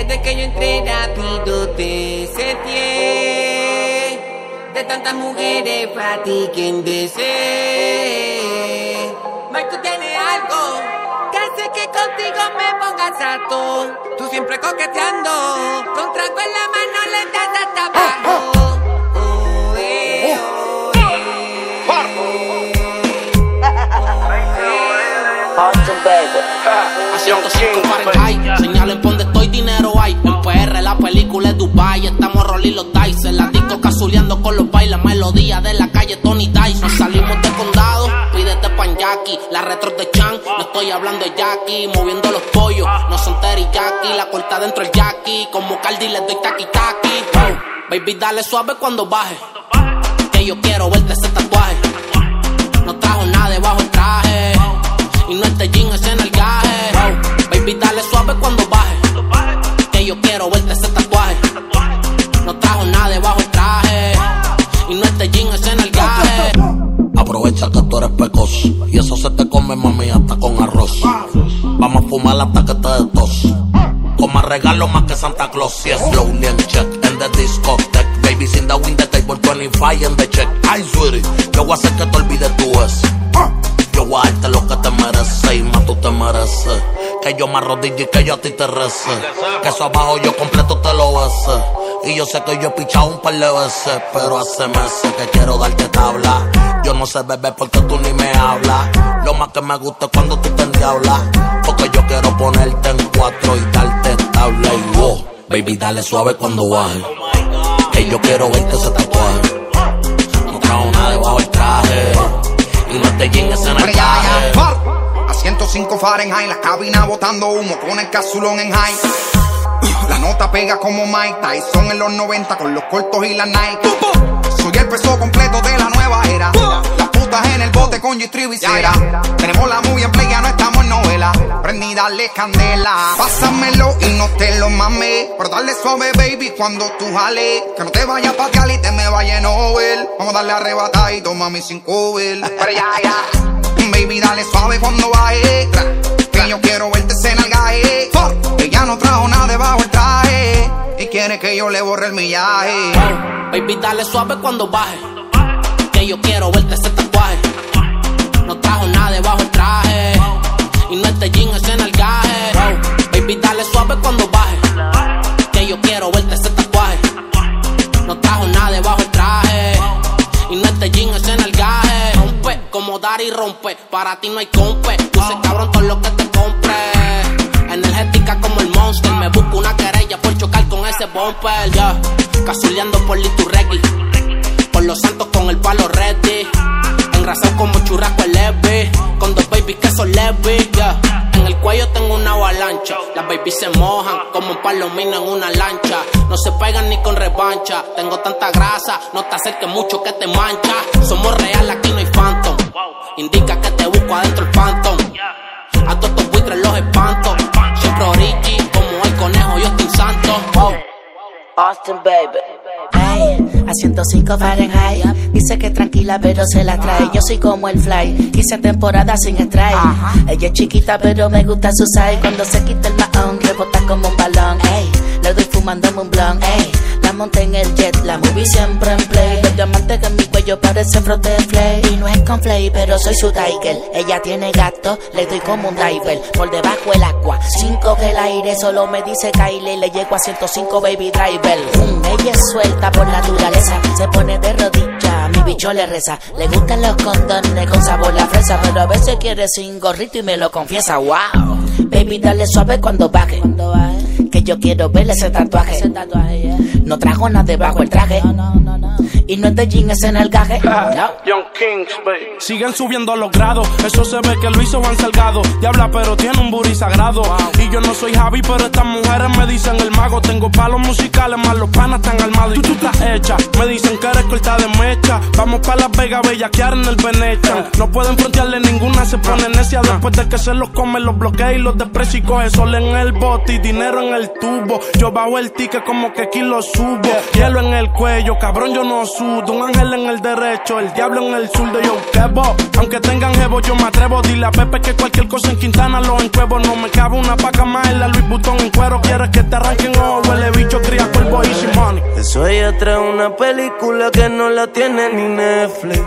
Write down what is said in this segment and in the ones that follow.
Desde que yo entré rápido te sentí. De tantas mujeres para ti quien desee. Mike, tú tienes algo que hace que contigo me pongas harto. Tú siempre coqueteando, con trago en la mano le das hasta abajo. Oh, eh, oh, Austin, baby. A 105 Fahrenheit, señalen donde estoy, dinero hay. PR la película es Dubai, estamos rolling los dice. La disco casuleando con los bailes, melodía de la calle Tony Dice. Nos salimos de condado, pídete pan Jackie. La retro de Chan, no estoy hablando de Jackie. Moviendo los pollos, no son teriyaki. La corta dentro el Jackie, como Cardi le doy taki. Oh, baby, dale suave cuando baje. Que yo quiero verte ese tatuaje. Come, mami, hasta con arroz. Vamos a fumar hasta que te des tos. Como regalo más que Santa Claus. Y es slowly and check en the discotheque. Baby, in the win the table 25 en the check. Ay, sweetie, yo voy a hacer que te olvides tú es. Yo voy a darte lo que te mereces y más tú te mereces. Que yo me arrodille y que yo a ti te rece. Que eso abajo yo completo te lo bese. Y yo sé que yo he pichado un par de veces, pero hace meses que quiero darte tabla. Yo no sé beber porque tú ni me hablas. Que me gusta cuando tú te endiablas. Porque yo quiero ponerte en cuatro y darte tabla. Y wow, baby, dale suave cuando baje. Que yo quiero verte ese tatuaje. No trajo nada debajo del traje. Y no te en el traje. A 105 Fahrenheit, la cabina botando humo con el casulón en high. La nota pega como Mike Tyson en los 90 con los cortos y la Nike. Soy el peso completo de la nueva era. Las putas en el con G-Tribu y cera. Tenemos la movie en play, ya no estamos en novela. Prendí, dale candela. Pásamelo y no te lo mames. Pero dale suave, baby, cuando tú jales. Que no te vayas pa' Cali y te me vaya en Nobel. Vamos a darle arrebatada y toma mi sin cover. Pero ya, ya. Baby, dale suave cuando baje. Que yo quiero verte en el gaje. Ella no trajo nada debajo el traje. Y quiere que yo le borre el millaje. Baby, dale suave cuando baje. Que yo quiero verte ese no este jean es en el gaje. Rompe como dar y rompe. Para ti no hay compe. Luce cabrón todo lo que te compre. Energética como el monster. Me busco una querella por chocar con ese bumper. Ya, casuleando por Liturregui. Por los santos con el palo ready. Engrasado como churrasco leve. Con dos babies que son leves. ya. En el cuello tengo una avalancha. Las babies se mojan palomino en una lancha. No se pegan ni con revancha. Tengo tanta grasa, no te acerques mucho que te mancha. Somos real, aquí no hay phantom. Indica que te busco adentro el phantom. A todos estos buitres los espanto. Siempre origi, como el conejo, yo estoy santo. Austin, baby. Ay, a 105 Fahrenheit. Dice que tranquila, pero se la trae. Yo soy como el fly. Quise temporada sin strike. Ella es chiquita, pero me gusta su size. Cuando se quita el mahón, rebota como un balón. Ey, le doy fumándome un blunt. Ey, la monté en el jet, la movie siempre en play. El diamante que en mi cuello parece frote de flay. Y no es con flay, pero soy su tiger. Ella tiene gato, le doy como un diver. Por debajo el agua, 5 que el aire. Solo me dice Kylie, le llego a 105 baby driver. Mm, ella es suelta por naturaleza, se pone bicho le reza. Le gustan los condones con sabor a fresa, pero a veces quiere sin gorrito y me lo confiesa. Wow, baby, dale suave cuando baje. Que yo quiero verle ese tatuaje. No trajo nada debajo el traje. Y no es de jean, es en el gaje. No. Young Kings, baby. Siguen subiendo los grados. Eso se ve que lo hizo Juan Salgado. Diabla, pero tiene un booty sagrado. Y yo no soy Javi, pero estas mujeres me dicen el mago. Tengo palos musicales, más los panas están armados. Y tú, tú estás Me dicen que eres corta de mecha. Vamos pa' Las Vegas, bellaquear en el Venetian. No pueden frontearle ninguna, se pone necia. Después de que se los come, los bloquea y los desprecia y coge sol en el bote y dinero en el tubo. Yo bajo el ticket como que aquí lo subo. Hielo en el cuello, cabrón, yo no cono sud, un ángel en el derecho, el diablo en el sur de yo quebo. Aunque tengan jevo, yo me atrevo. Dile a Pepe que cualquier cosa en Quintana lo encuevo. No me cabe una paca más en la Luis Butón en cuero. Quieres que te arranquen o huele bicho, cría cuervo y money. Eso ella trae una película que no la tiene ni Netflix.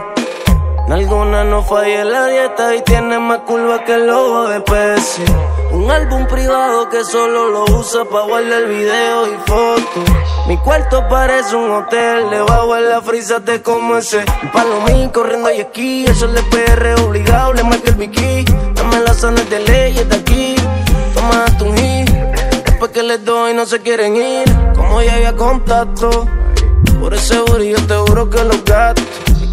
Alguna no falla la dieta y tiene más curva que el lobo de Pepsi. Un álbum privado que solo lo usa para guardar video y fotos. Mi cuarto parece un hotel, debajo en la frisa te como ese. Un palomín corriendo y aquí, eso le PR obligado, le marca el bikini. Dame las zonas de ley, está aquí. Toma tu hit, después que les doy no se quieren ir. Ya había contacto, por ese yo te juro que los gatos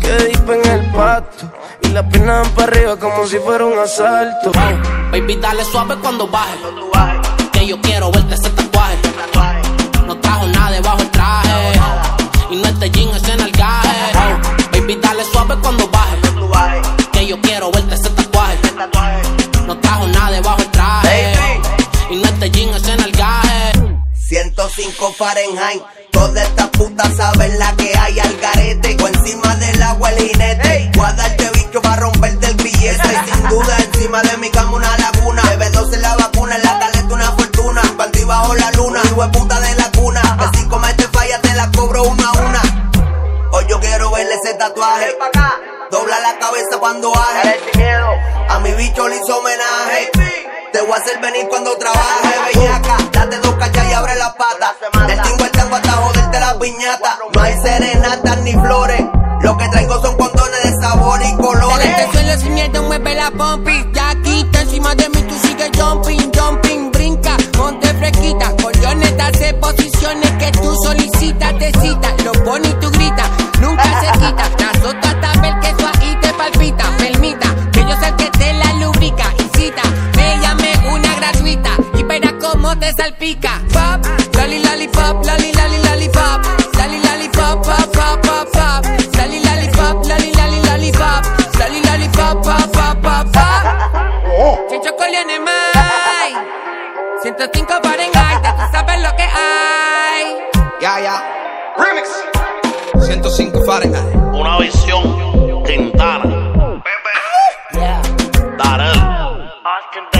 que dispen el pato. Y la piernas para arriba como si fuera un asalto. baby, dale suave cuando baje. Que yo quiero verte 105 Fahrenheit. Todas estas putas saben la que hay al garete. O encima del agua el jinete. Voy a darte bicho para romperte el billete. Y sin duda encima de mi cama una laguna. Bebe en la vacuna, en la caleta una fortuna. Partí bajo la luna, hijo puta de la cuna. Que si comete falla te la cobro una a una. Hoy yo quiero verle ese tatuaje. Dobla la cabeza cuando baje. A mi bicho le hizo homenaje. Te voy a hacer venir cuando trabaje, bellaca. Date dos te salpica. Pop, loli lollipop, loli loli lollipop. Loli lollipop, pop pop pop pop. Loli lollipop, loli loli lollipop. Loli lollipop, pop pop pop pop. Chicho Colione Mai. 105 Fahrenheit, ya tú sabes lo que hay. Ya, yeah, ya. Yeah. Remix. 105 Fahrenheit. Una visión Quintana. Pepe. Yeah. Darel. Austin